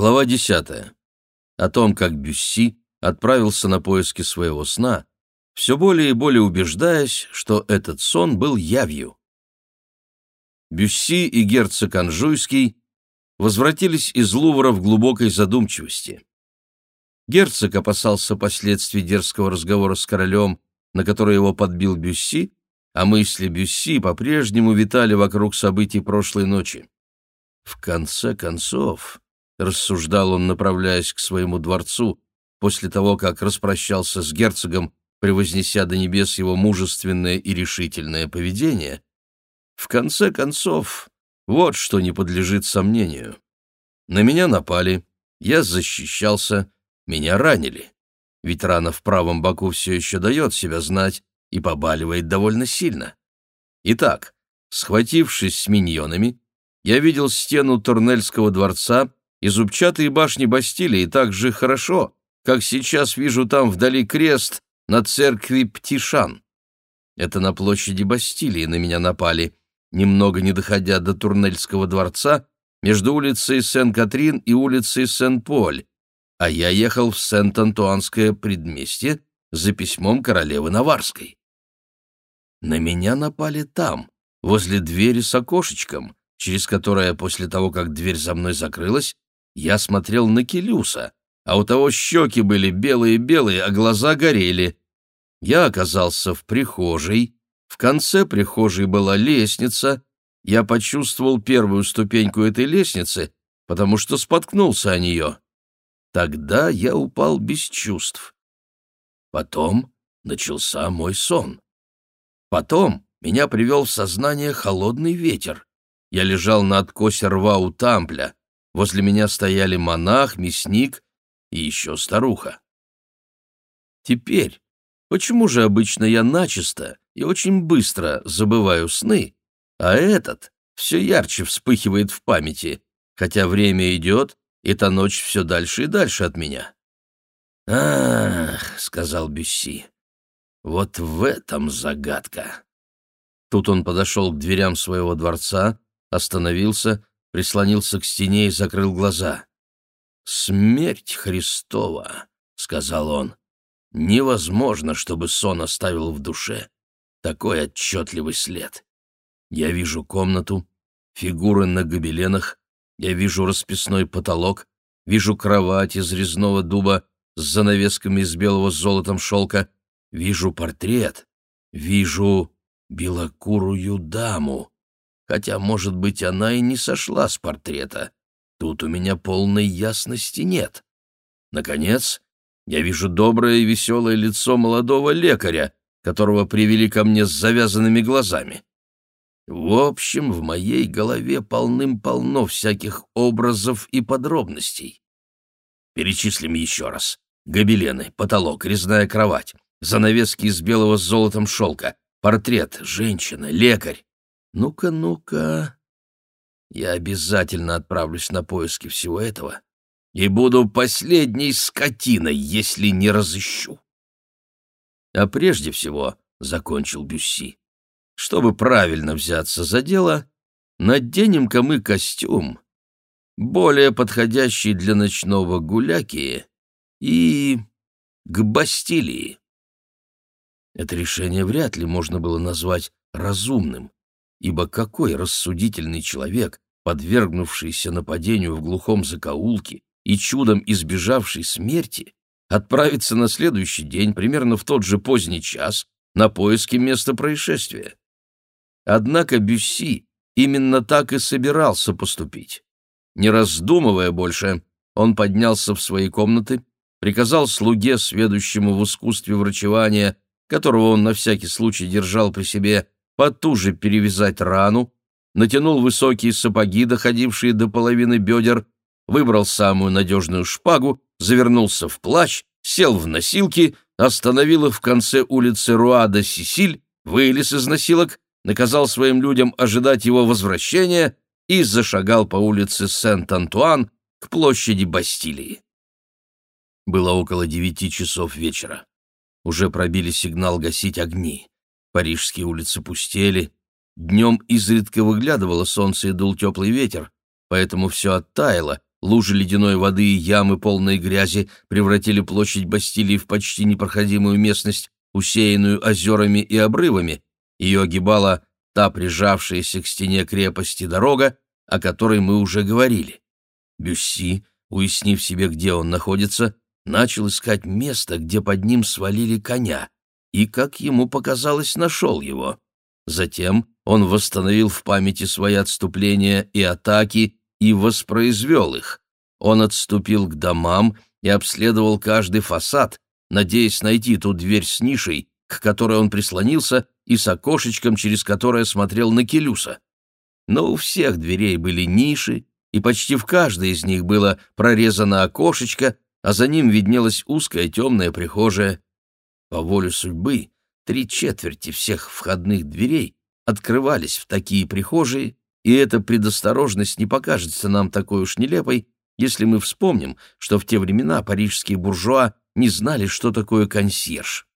Глава 10. О том, как Бюсси отправился на поиски своего сна, все более и более убеждаясь, что этот сон был явью. Бюсси и герцог Анжуйский возвратились из Лувра в глубокой задумчивости. Герцог опасался последствий дерзкого разговора с королем, на который его подбил Бюсси, а мысли Бюсси по-прежнему витали вокруг событий прошлой ночи. В конце концов, рассуждал он, направляясь к своему дворцу, после того, как распрощался с герцогом, превознеся до небес его мужественное и решительное поведение, в конце концов, вот что не подлежит сомнению. На меня напали, я защищался, меня ранили. Ведь рана в правом боку все еще дает себя знать и побаливает довольно сильно. Итак, схватившись с миньонами, я видел стену Турнельского дворца и зубчатые башни Бастилии так же хорошо, как сейчас вижу там вдали крест на церкви Птишан. Это на площади Бастилии на меня напали, немного не доходя до Турнельского дворца, между улицей Сен-Катрин и улицей Сен-Поль, а я ехал в Сент-Антуанское предместье за письмом королевы Наварской. На меня напали там, возле двери с окошечком, через которое после того, как дверь за мной закрылась, я смотрел на Келюса, а у того щеки были белые-белые, а глаза горели. Я оказался в прихожей, в конце прихожей была лестница, я почувствовал первую ступеньку этой лестницы, потому что споткнулся о нее. Тогда я упал без чувств. Потом начался мой сон. Потом меня привел в сознание холодный ветер. Я лежал на откосе рва у тампля. Возле меня стояли монах, мясник и еще старуха. Теперь, почему же обычно я начисто и очень быстро забываю сны, а этот все ярче вспыхивает в памяти, хотя время идет, и та ночь все дальше и дальше от меня? «Ах», — сказал Бюсси, — «вот в этом загадка». Тут он подошел к дверям своего дворца, остановился, прислонился к стене и закрыл глаза. «Смерть Христова», — сказал он, — «невозможно, чтобы сон оставил в душе такой отчетливый след. Я вижу комнату, фигуры на гобеленах, я вижу расписной потолок, вижу кровать из резного дуба с занавесками из белого с золотом шелка, вижу портрет, вижу белокурую даму, хотя, может быть, она и не сошла с портрета. Тут у меня полной ясности нет. Наконец, я вижу доброе и веселое лицо молодого лекаря, которого привели ко мне с завязанными глазами. В общем, в моей голове полным-полно всяких образов и подробностей. Перечислим еще раз. Гобелены, потолок, резная кровать, занавески из белого с золотом шелка, портрет, женщина, лекарь. Ну-ка, ну-ка. Я обязательно отправлюсь на поиски всего этого и буду последней скотиной, если не разыщу. А прежде всего, — закончил Бюсси, — чтобы правильно взяться за дело, наденем-ка мы костюм, более подходящий для ночного гуляки и к Бастилии. Это решение вряд ли можно было назвать разумным, ибо какой рассудительный человек, подвергнувшийся нападению в глухом закоулке и чудом избежавший смерти, отправиться на следующий день, примерно в тот же поздний час, на поиски места происшествия. Однако Бюсси именно так и собирался поступить. Не раздумывая больше, он поднялся в свои комнаты, приказал слуге, сведущему в искусстве врачевания, которого он на всякий случай держал при себе, потуже перевязать рану, натянул высокие сапоги, доходившие до половины бедер, выбрал самую надежную шпагу, завернулся в плащ, сел в носилки, остановил их в конце улицы Руада-Сисиль, вылез из носилок, наказал своим людям ожидать его возвращения и зашагал по улице Сент-Антуан к площади Бастилии. Было около девяти часов вечера. Уже пробили сигнал гасить огни. Парижские улицы пустели. Днем изредка выглядывало солнце и дул теплый ветер, поэтому все оттаяло, лужи ледяной воды и ямы, полные грязи, превратили площадь Бастилии в почти непроходимую местность, усеянную озерами и обрывами. Ее огибала та прижавшаяся к стене крепости дорога, о которой мы уже говорили. Бюсси, уяснив себе, где он находится, начал искать место, где под ним свалили коня, и, как ему показалось, нашел его. Затем он восстановил в памяти свои отступления и атаки и воспроизвел их. Он отступил к домам и обследовал каждый фасад, надеясь найти ту дверь с нишей, к которой он прислонился, и с окошечком, через которое смотрел на Келюса. Но у всех дверей были ниши, и почти в каждой из них было прорезано окошечко, а за ним виднелась узкая темная прихожая. По воле судьбы три четверти всех входных дверей открывались в такие прихожие, и эта предосторожность не покажется нам такой уж нелепой, если мы вспомним, что в те времена парижские буржуа не знали, что такое консьерж.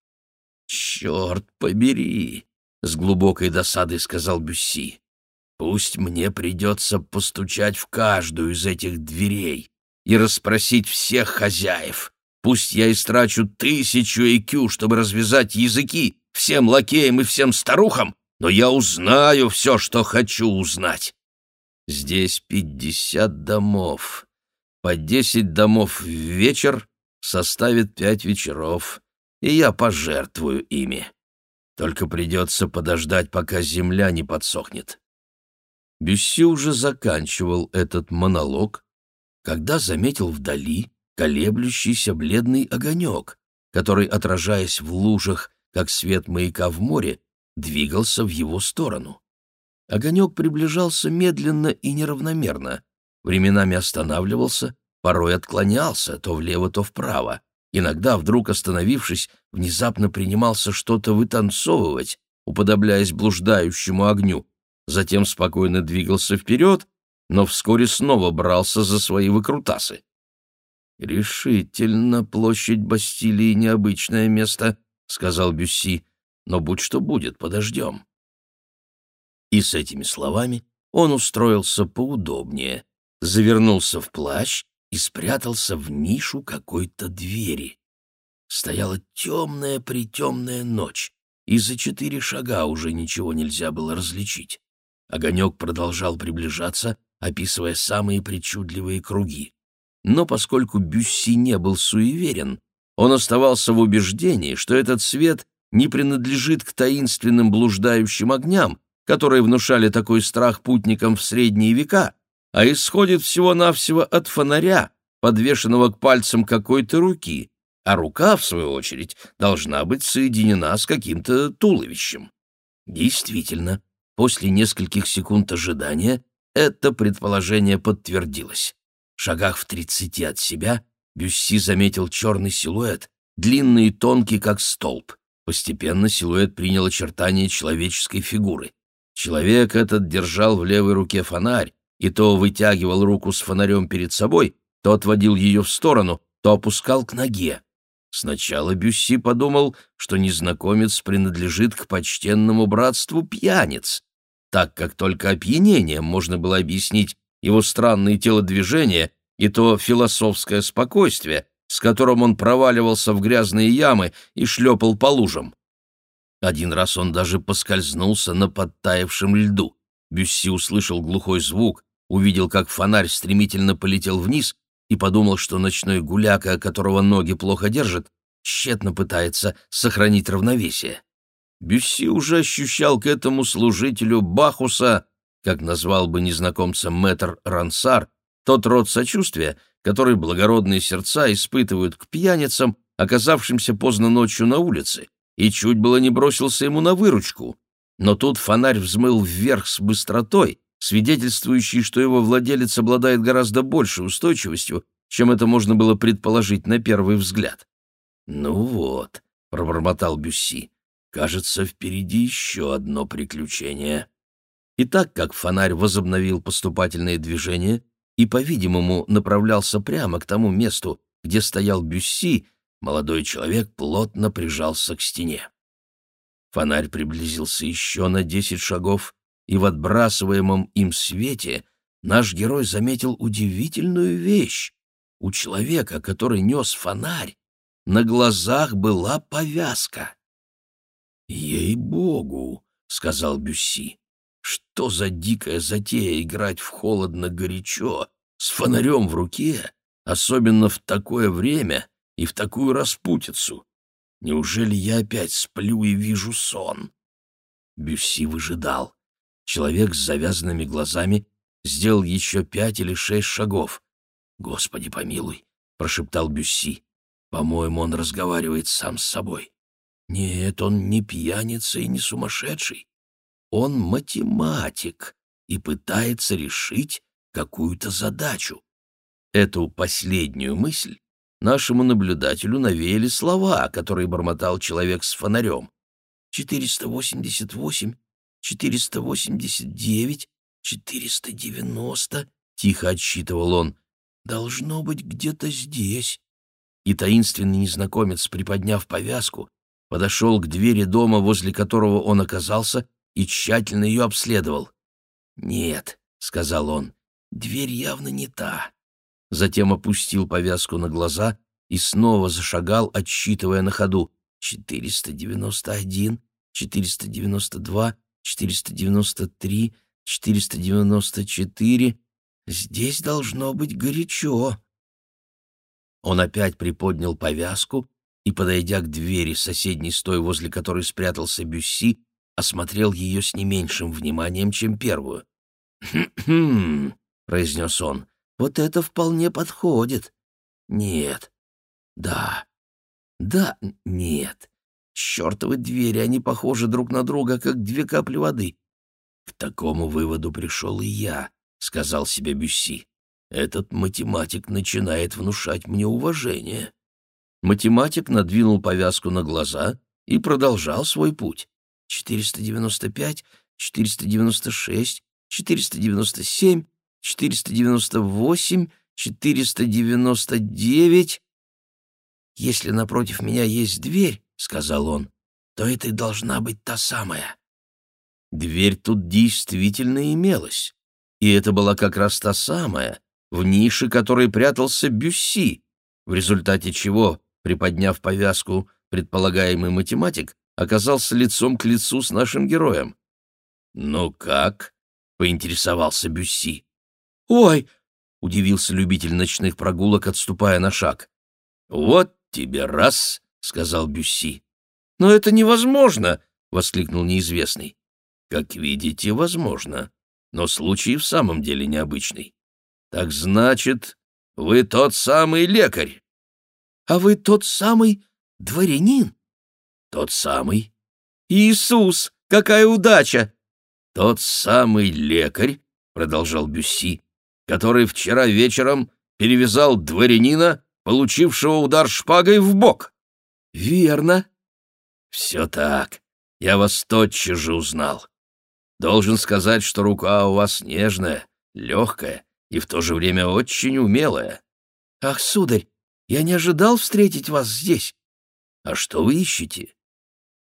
«Черт побери!» — с глубокой досадой сказал Бюсси. «Пусть мне придется постучать в каждую из этих дверей и расспросить всех хозяев. Пусть я истрачу тысячу IQ, чтобы развязать языки всем лакеям и всем старухам, но я узнаю все, что хочу узнать. Здесь пятьдесят домов. По десять домов в вечер составит пять вечеров, и я пожертвую ими. Только придется подождать, пока земля не подсохнет. Бюсси уже заканчивал этот монолог, когда заметил вдали колеблющийся бледный огонек, который, отражаясь в лужах, как свет маяка в море, двигался в его сторону. Огонек приближался медленно и неравномерно, временами останавливался, порой отклонялся то влево, то вправо. Иногда, вдруг остановившись, внезапно принимался что-то вытанцовывать, уподобляясь блуждающему огню, затем спокойно двигался вперед, но вскоре снова брался за свои выкрутасы. «Решительно площадь Бастилии — необычное место», — сказал Бюсси но будь что будет, подождем. И с этими словами он устроился поудобнее, завернулся в плащ и спрятался в нишу какой-то двери. Стояла темная-притемная ночь, и за четыре шага уже ничего нельзя было различить. Огонек продолжал приближаться, описывая самые причудливые круги. Но поскольку Бюсси не был суеверен, он оставался в убеждении, что этот свет не принадлежит к таинственным блуждающим огням, которые внушали такой страх путникам в средние века, а исходит всего-навсего от фонаря, подвешенного к пальцам какой-то руки, а рука, в свою очередь, должна быть соединена с каким-то туловищем. Действительно, после нескольких секунд ожидания это предположение подтвердилось. Шагах в тридцати от себя Бюсси заметил черный силуэт, длинный и тонкий, как столб. Постепенно силуэт принял очертания человеческой фигуры. Человек этот держал в левой руке фонарь и то вытягивал руку с фонарем перед собой, то отводил ее в сторону, то опускал к ноге. Сначала Бюсси подумал, что незнакомец принадлежит к почтенному братству пьяниц, так как только опьянением можно было объяснить его странные телодвижения и то философское спокойствие, с которым он проваливался в грязные ямы и шлепал по лужам. Один раз он даже поскользнулся на подтаявшем льду. Бюсси услышал глухой звук, увидел, как фонарь стремительно полетел вниз и подумал, что ночной гуляка, которого ноги плохо держат, тщетно пытается сохранить равновесие. Бюсси уже ощущал к этому служителю Бахуса, как назвал бы незнакомца мэтр Рансар, тот род сочувствия, который благородные сердца испытывают к пьяницам, оказавшимся поздно ночью на улице, и чуть было не бросился ему на выручку. Но тут фонарь взмыл вверх с быстротой, свидетельствующей, что его владелец обладает гораздо большей устойчивостью, чем это можно было предположить на первый взгляд. «Ну вот», — пробормотал Бюсси, — «кажется, впереди еще одно приключение». И так как фонарь возобновил поступательные движения, и, по-видимому, направлялся прямо к тому месту, где стоял Бюсси, молодой человек плотно прижался к стене. Фонарь приблизился еще на десять шагов, и в отбрасываемом им свете наш герой заметил удивительную вещь. У человека, который нес фонарь, на глазах была повязка. «Ей-богу!» — сказал Бюсси. «Что за дикая затея играть в холодно-горячо с фонарем в руке, особенно в такое время и в такую распутицу? Неужели я опять сплю и вижу сон?» Бюсси выжидал. Человек с завязанными глазами сделал еще пять или шесть шагов. «Господи помилуй!» — прошептал Бюсси. «По-моему, он разговаривает сам с собой. Нет, он не пьяница и не сумасшедший. Он математик и пытается решить какую-то задачу. Эту последнюю мысль нашему наблюдателю навеяли слова, которые бормотал человек с фонарем. 488, 489, 490, тихо отсчитывал он. Должно быть где-то здесь. И таинственный незнакомец, приподняв повязку, подошел к двери дома, возле которого он оказался, и тщательно ее обследовал. «Нет», — сказал он, — «дверь явно не та». Затем опустил повязку на глаза и снова зашагал, отсчитывая на ходу. «Четыреста девяносто один, четыреста девяносто два, четыреста девяносто три, четыреста девяносто четыре. Здесь должно быть горячо». Он опять приподнял повязку и, подойдя к двери соседней с той, возле которой спрятался Бюсси, осмотрел ее с не меньшим вниманием, чем первую. «Хм-хм», — произнес он, — «вот это вполне подходит». «Нет». «Да». «Да, нет». Чертовы двери, они похожи друг на друга, как две капли воды. К такому выводу пришел и я, — сказал себе Бюсси. Этот математик начинает внушать мне уважение. Математик надвинул повязку на глаза и продолжал свой путь. 495, 496, 497, 498, 499. Если напротив меня есть дверь, — сказал он, — то это и должна быть та самая. Дверь тут действительно имелась, и это была как раз та самая, в нише которой прятался Бюсси, в результате чего Приподняв повязку, предполагаемый математик оказался лицом к лицу с нашим героем. «Ну как?» — поинтересовался Бюсси. «Ой!» — удивился любитель ночных прогулок, отступая на шаг. «Вот тебе раз!» — сказал Бюсси. «Но это невозможно!» — воскликнул неизвестный. «Как видите, возможно. Но случай в самом деле необычный. Так значит, вы тот самый лекарь?» А вы тот самый дворянин? Тот самый. Иисус, какая удача! Тот самый лекарь, продолжал Бюсси, который вчера вечером перевязал дворянина, получившего удар шпагой в бок. Верно. Все так. Я вас тотчас же узнал. Должен сказать, что рука у вас нежная, легкая и в то же время очень умелая. Ах, сударь, я не ожидал встретить вас здесь. А что вы ищете?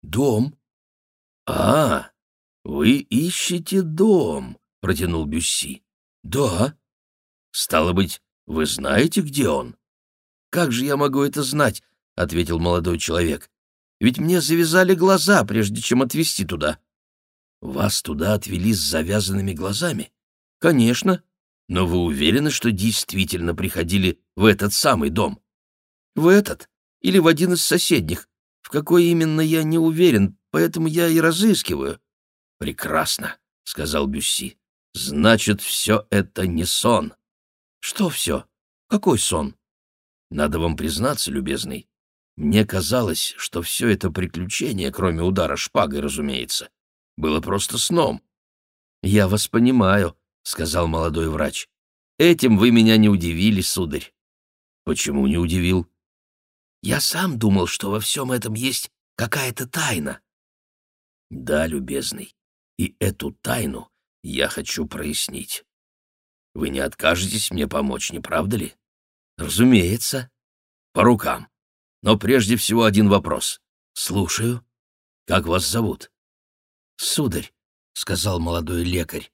Дом. А, вы ищете дом, протянул Бюсси. Да. Стало быть, вы знаете, где он? Как же я могу это знать? ответил молодой человек. Ведь мне завязали глаза, прежде чем отвезти туда. Вас туда отвели с завязанными глазами? Конечно. Но вы уверены, что действительно приходили в этот самый дом? В этот или в один из соседних. В какой именно я не уверен, поэтому я и разыскиваю. Прекрасно, сказал Бюсси. Значит, все это не сон. Что все? Какой сон? Надо вам признаться, любезный. Мне казалось, что все это приключение, кроме удара шпагой, разумеется, было просто сном. «Я вас понимаю», — сказал молодой врач. «Этим вы меня не удивили, сударь». «Почему не удивил?» Я сам думал, что во всем этом есть какая-то тайна. Да, любезный, и эту тайну я хочу прояснить. Вы не откажетесь мне помочь, не правда ли? Разумеется. По рукам. Но прежде всего один вопрос. Слушаю. Как вас зовут? Сударь, — сказал молодой лекарь,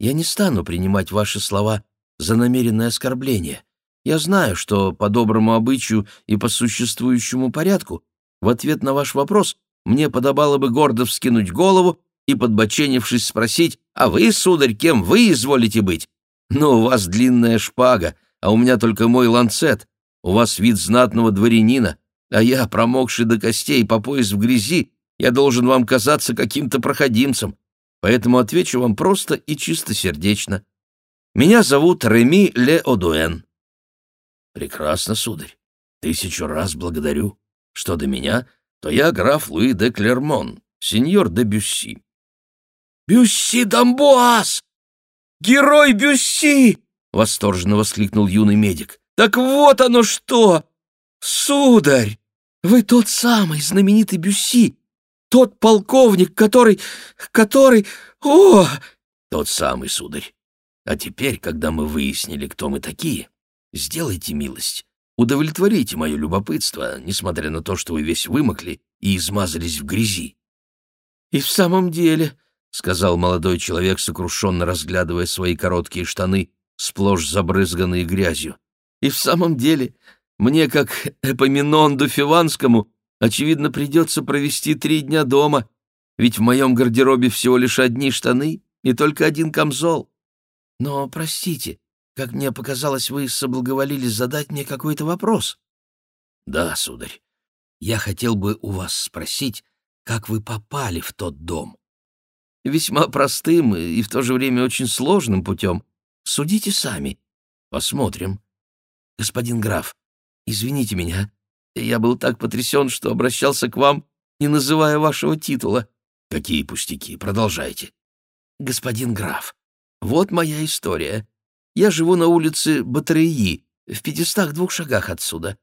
Я не стану принимать ваши слова за намеренное оскорбление. Я знаю, что по доброму обычаю и по существующему порядку в ответ на ваш вопрос мне подобало бы гордо вскинуть голову и, подбоченившись, спросить, «А вы, сударь, кем вы изволите быть? Но у вас длинная шпага, а у меня только мой ланцет. У вас вид знатного дворянина, а я, промокший до костей по пояс в грязи, я должен вам казаться каким-то проходимцем. Поэтому отвечу вам просто и чистосердечно. Меня зовут Реми Ле Одуэн». «Прекрасно, сударь. Тысячу раз благодарю. Что до меня, то я граф Луи де Клермон, сеньор де Бюсси». «Бюсси Дамбуаз! Герой Бюсси!» — восторженно воскликнул юный медик. «Так вот оно что! Сударь, вы тот самый знаменитый Бюсси, тот полковник, который... который... О!» «Тот самый, сударь. А теперь, когда мы выяснили, кто мы такие, сделайте милость, удовлетворите мое любопытство, несмотря на то, что вы весь вымокли и измазались в грязи». «И в самом деле...» — сказал молодой человек, сокрушенно разглядывая свои короткие штаны, сплошь забрызганные грязью. «И в самом деле, мне, как Эпоминонду Фиванскому, очевидно, придется провести три дня дома, ведь в моем гардеробе всего лишь одни штаны и только один камзол. Но, простите, как мне показалось, вы соблаговолили задать мне какой-то вопрос». «Да, сударь. Я хотел бы у вас спросить, как вы попали в тот дом?» весьма простым и в то же время очень сложным путем. Судите сами. Посмотрим. Господин граф, извините меня. Я был так потрясен, что обращался к вам, не называя вашего титула. Какие пустяки, продолжайте. Господин граф, вот моя история. Я живу на улице Батареи, в пятистах двух шагах отсюда.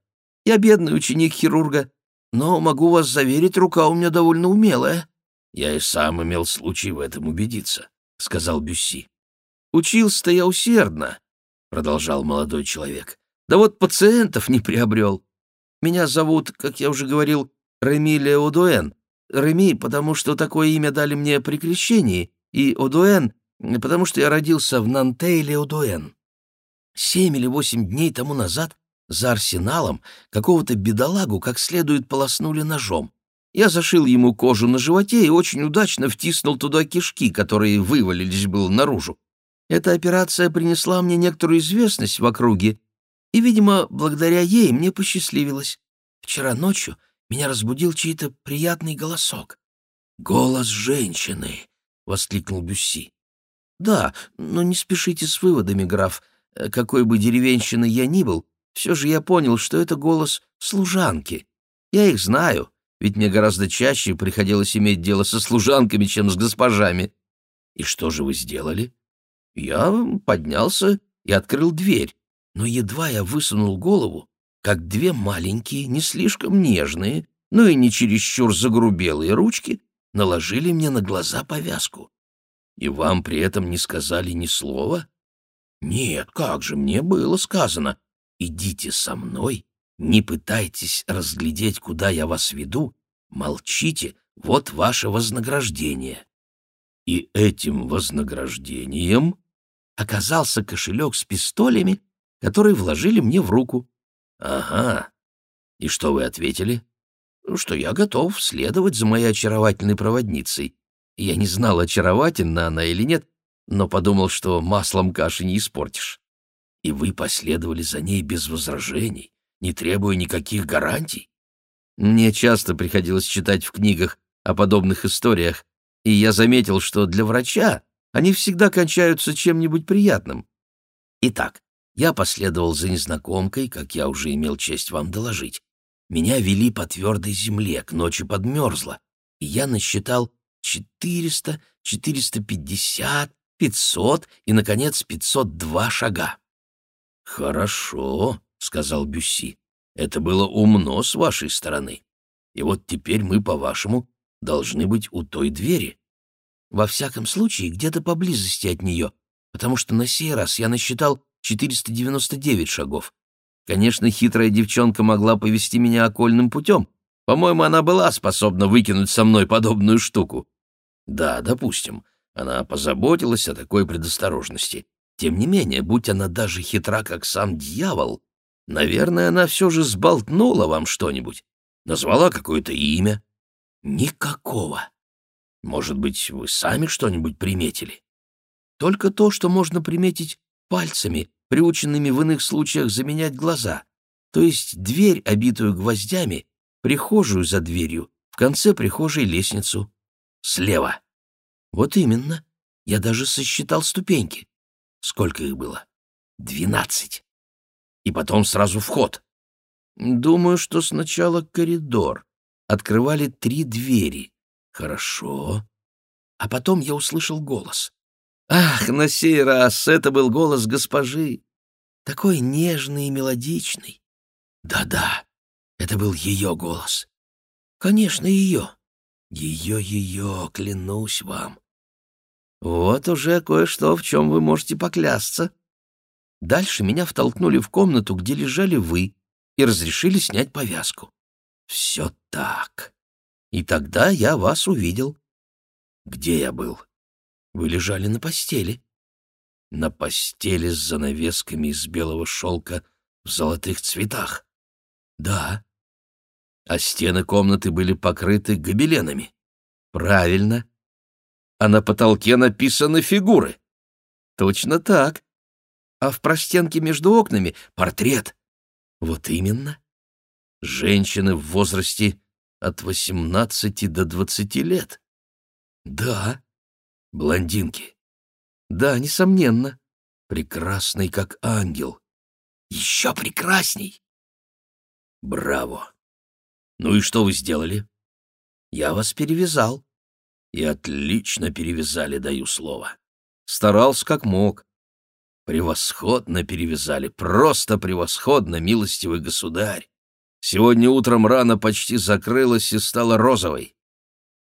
Я бедный ученик хирурга, но могу вас заверить, рука у меня довольно умелая. «Я и сам имел случай в этом убедиться», — сказал Бюсси. «Учился-то я усердно», — продолжал молодой человек. «Да вот пациентов не приобрел. Меня зовут, как я уже говорил, Реми Леодуэн. Реми, потому что такое имя дали мне при крещении, и Одуэн, потому что я родился в Нанте-Леодуэн. Семь или восемь дней тому назад за арсеналом какого-то бедолагу как следует полоснули ножом. Я зашил ему кожу на животе и очень удачно втиснул туда кишки, которые вывалились было наружу. Эта операция принесла мне некоторую известность в округе, и, видимо, благодаря ей мне посчастливилось. Вчера ночью меня разбудил чей-то приятный голосок. «Голос женщины!» — воскликнул Бюсси. «Да, но не спешите с выводами, граф. Какой бы деревенщиной я ни был, все же я понял, что это голос служанки. Я их знаю, ведь мне гораздо чаще приходилось иметь дело со служанками, чем с госпожами. И что же вы сделали? Я поднялся и открыл дверь, но едва я высунул голову, как две маленькие, не слишком нежные, но и не чересчур загрубелые ручки наложили мне на глаза повязку. И вам при этом не сказали ни слова? Нет, как же, мне было сказано. Идите со мной не пытайтесь разглядеть, куда я вас веду, молчите, вот ваше вознаграждение. И этим вознаграждением оказался кошелек с пистолями, который вложили мне в руку. Ага. И что вы ответили? Что я готов следовать за моей очаровательной проводницей. Я не знал, очаровательна она или нет, но подумал, что маслом каши не испортишь. И вы последовали за ней без возражений, не требуя никаких гарантий? Мне часто приходилось читать в книгах о подобных историях, и я заметил, что для врача они всегда кончаются чем-нибудь приятным. Итак, я последовал за незнакомкой, как я уже имел честь вам доложить. Меня вели по твердой земле, к ночи подмерзло, и я насчитал 400, 450, 500 и, наконец, 502 шага. «Хорошо», — сказал Бюсси. «Это было умно с вашей стороны. И вот теперь мы, по-вашему, должны быть у той двери. Во всяком случае, где-то поблизости от нее, потому что на сей раз я насчитал 499 шагов. Конечно, хитрая девчонка могла повести меня окольным путем. По-моему, она была способна выкинуть со мной подобную штуку. Да, допустим. Она позаботилась о такой предосторожности. Тем не менее, будь она даже хитра, как сам дьявол, наверное, она все же сболтнула вам что-нибудь, назвала какое-то имя. Никакого. Может быть, вы сами что-нибудь приметили? Только то, что можно приметить пальцами, приученными в иных случаях заменять глаза, то есть дверь, обитую гвоздями, прихожую за дверью, в конце прихожей лестницу. Слева. Вот именно. Я даже сосчитал ступеньки. Сколько их было? Двенадцать. И потом сразу вход. Думаю, что сначала коридор. Открывали три двери. Хорошо. А потом я услышал голос. Ах, на сей раз это был голос госпожи. Такой нежный и мелодичный. Да-да, это был ее голос. Конечно, ее. Ее-ее, клянусь вам. Вот уже кое-что, в чем вы можете поклясться. Дальше меня втолкнули в комнату, где лежали вы, и разрешили снять повязку. Все так. И тогда я вас увидел. Где я был? Вы лежали на постели. На постели с занавесками из белого шелка в золотых цветах. Да. А стены комнаты были покрыты гобеленами. Правильно а на потолке написаны фигуры. Точно так. А в простенке между окнами портрет. Вот именно. Женщины в возрасте от 18 до 20 лет. Да. Блондинки. Да, несомненно. Прекрасный, как ангел. Еще прекрасней. Браво. Ну и что вы сделали? Я вас перевязал. И отлично перевязали, даю слово. Старался как мог. Превосходно перевязали, просто превосходно, милостивый государь. Сегодня утром рана почти закрылась и стала розовой.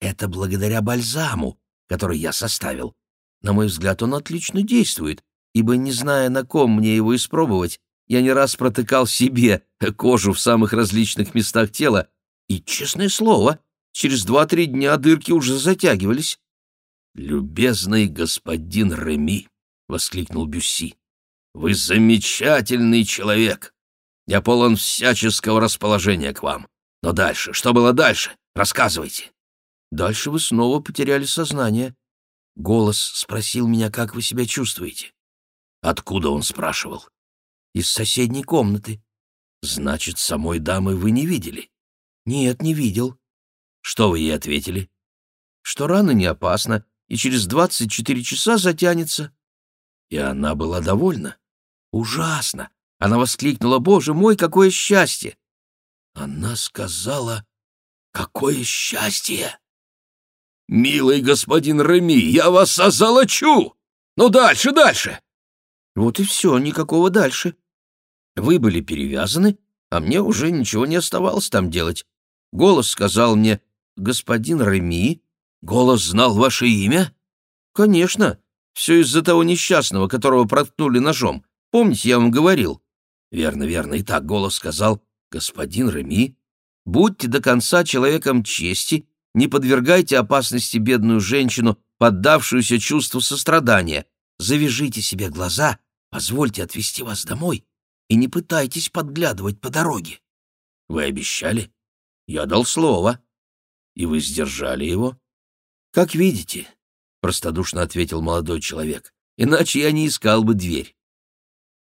Это благодаря бальзаму, который я составил. На мой взгляд, он отлично действует, ибо, не зная, на ком мне его испробовать, я не раз протыкал себе кожу в самых различных местах тела, и, честное слово, Через два-три дня дырки уже затягивались. «Любезный господин Реми!» — воскликнул Бюсси. «Вы замечательный человек! Я полон всяческого расположения к вам. Но дальше, что было дальше? Рассказывайте!» «Дальше вы снова потеряли сознание. Голос спросил меня, как вы себя чувствуете». «Откуда он спрашивал?» «Из соседней комнаты». «Значит, самой дамы вы не видели?» «Нет, не видел. Что вы ей ответили? Что рана не опасна и через 24 часа затянется. И она была довольна. Ужасно! Она воскликнула, «Боже мой, какое счастье!» Она сказала, «Какое счастье!» «Милый господин Реми, я вас озолочу! Ну дальше, дальше!» Вот и все, никакого дальше. Вы были перевязаны, а мне уже ничего не оставалось там делать. Голос сказал мне, господин Реми? Голос знал ваше имя? Конечно. Все из-за того несчастного, которого проткнули ножом. Помните, я вам говорил? Верно, верно. И так голос сказал, господин Реми, будьте до конца человеком чести, не подвергайте опасности бедную женщину, поддавшуюся чувству сострадания. Завяжите себе глаза, позвольте отвезти вас домой и не пытайтесь подглядывать по дороге. Вы обещали? Я дал слово. И вы сдержали его? Как видите, простодушно ответил молодой человек. Иначе я не искал бы дверь.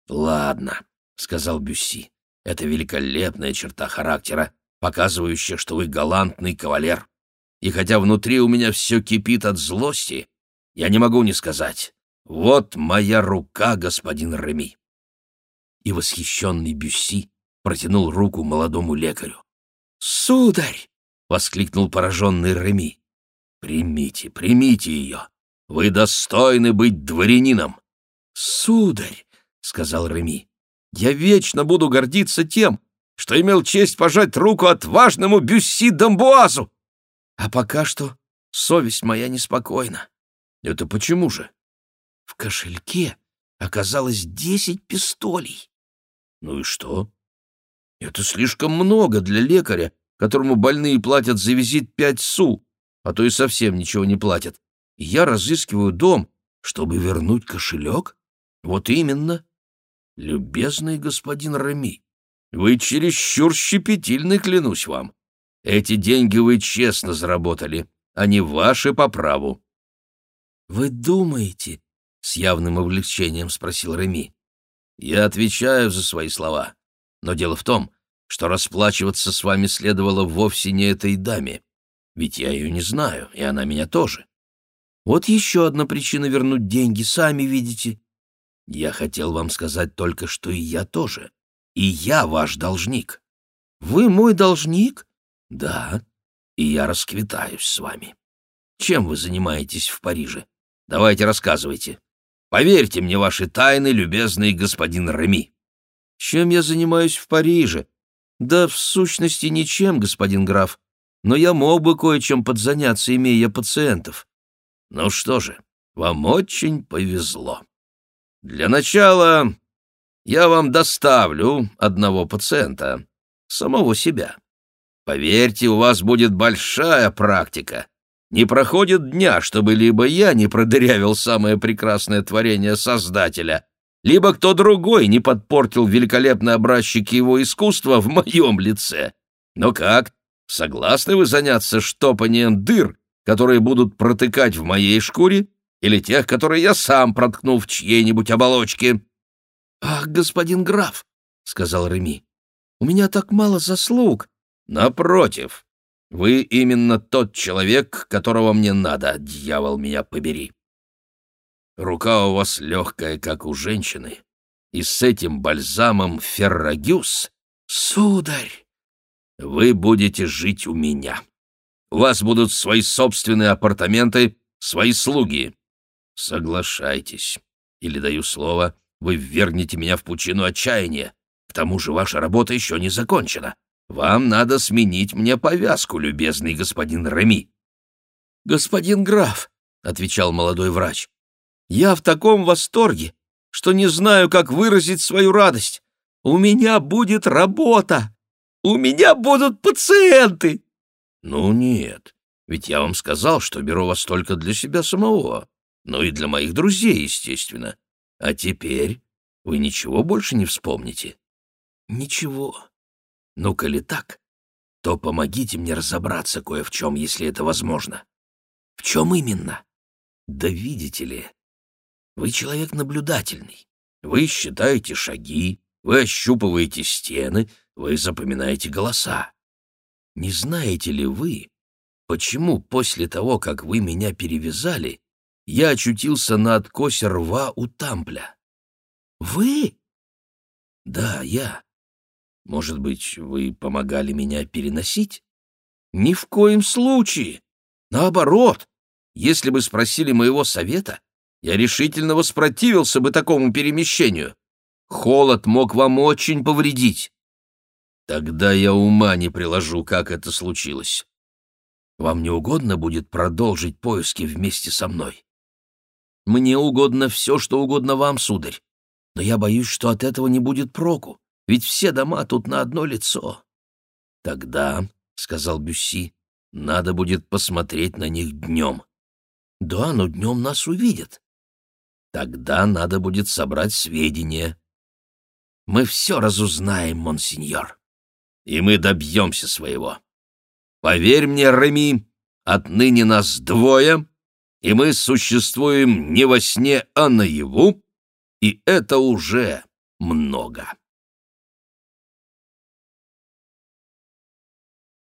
Ладно, сказал Бюсси. Это великолепная черта характера, показывающая, что вы галантный кавалер. И хотя внутри у меня все кипит от злости, я не могу не сказать. Вот моя рука, господин Реми. И восхищенный Бюсси протянул руку молодому лекарю. «Сударь!» — воскликнул пораженный Реми. «Примите, примите ее. Вы достойны быть дворянином». «Сударь», — сказал Реми, — «я вечно буду гордиться тем, что имел честь пожать руку отважному Бюсси Дамбуазу. А пока что совесть моя неспокойна». «Это почему же?» «В кошельке оказалось десять пистолей». «Ну и что?» «Это слишком много для лекаря, которому больные платят за визит пять су, а то и совсем ничего не платят. Я разыскиваю дом, чтобы вернуть кошелек? Вот именно. Любезный господин Рами, вы чересчур щепетильны, клянусь вам. Эти деньги вы честно заработали, они ваши по праву. Вы думаете? С явным облегчением спросил Реми. Я отвечаю за свои слова. Но дело в том, что расплачиваться с вами следовало вовсе не этой даме. Ведь я ее не знаю, и она меня тоже. Вот еще одна причина вернуть деньги, сами видите. Я хотел вам сказать только, что и я тоже. И я ваш должник. Вы мой должник? Да, и я расквитаюсь с вами. Чем вы занимаетесь в Париже? Давайте рассказывайте. Поверьте мне ваши тайны, любезный господин Реми. Чем я занимаюсь в Париже? Да, в сущности, ничем, господин граф. Но я мог бы кое-чем подзаняться, имея пациентов. Ну что же, вам очень повезло. Для начала я вам доставлю одного пациента, самого себя. Поверьте, у вас будет большая практика. Не проходит дня, чтобы либо я не продырявил самое прекрасное творение Создателя, либо кто другой не подпортил великолепные образчики его искусства в моем лице. Но как? Согласны вы заняться штопанием дыр, которые будут протыкать в моей шкуре, или тех, которые я сам проткну в чьей-нибудь оболочке?» «Ах, господин граф!» — сказал Реми. «У меня так мало заслуг!» «Напротив, вы именно тот человек, которого мне надо, дьявол меня побери. Рука у вас легкая, как у женщины, и с этим бальзамом феррагюс, сударь, вы будете жить у меня. У вас будут свои собственные апартаменты, свои слуги. Соглашайтесь, или, даю слово, вы ввергнете меня в пучину отчаяния. К тому же ваша работа еще не закончена. Вам надо сменить мне повязку, любезный господин Реми. «Господин граф», — отвечал молодой врач, — «я в таком восторге, что не знаю, как выразить свою радость. У меня будет работа! У меня будут пациенты!» «Ну нет, ведь я вам сказал, что беру вас только для себя самого, но и для моих друзей, естественно. А теперь вы ничего больше не вспомните?» «Ничего. Ну, коли так, то помогите мне разобраться кое в чем, если это возможно». «В чем именно?» «Да видите ли, вы человек наблюдательный. Вы считаете шаги, вы ощупываете стены, вы запоминаете голоса. Не знаете ли вы, почему после того, как вы меня перевязали, я очутился на откосе рва у Тампля? Вы? Да, я. Может быть, вы помогали меня переносить? Ни в коем случае. Наоборот, если бы спросили моего совета, я решительно воспротивился бы такому перемещению. Холод мог вам очень повредить. Тогда я ума не приложу, как это случилось. Вам не угодно будет продолжить поиски вместе со мной? Мне угодно все, что угодно вам, сударь. Но я боюсь, что от этого не будет проку, ведь все дома тут на одно лицо. Тогда, — сказал Бюсси, — надо будет посмотреть на них днем. Да, но днем нас увидят. Тогда надо будет собрать сведения. Мы все разузнаем, монсеньор и мы добьемся своего. Поверь мне, Реми, отныне нас двое, и мы существуем не во сне, а наяву, и это уже много.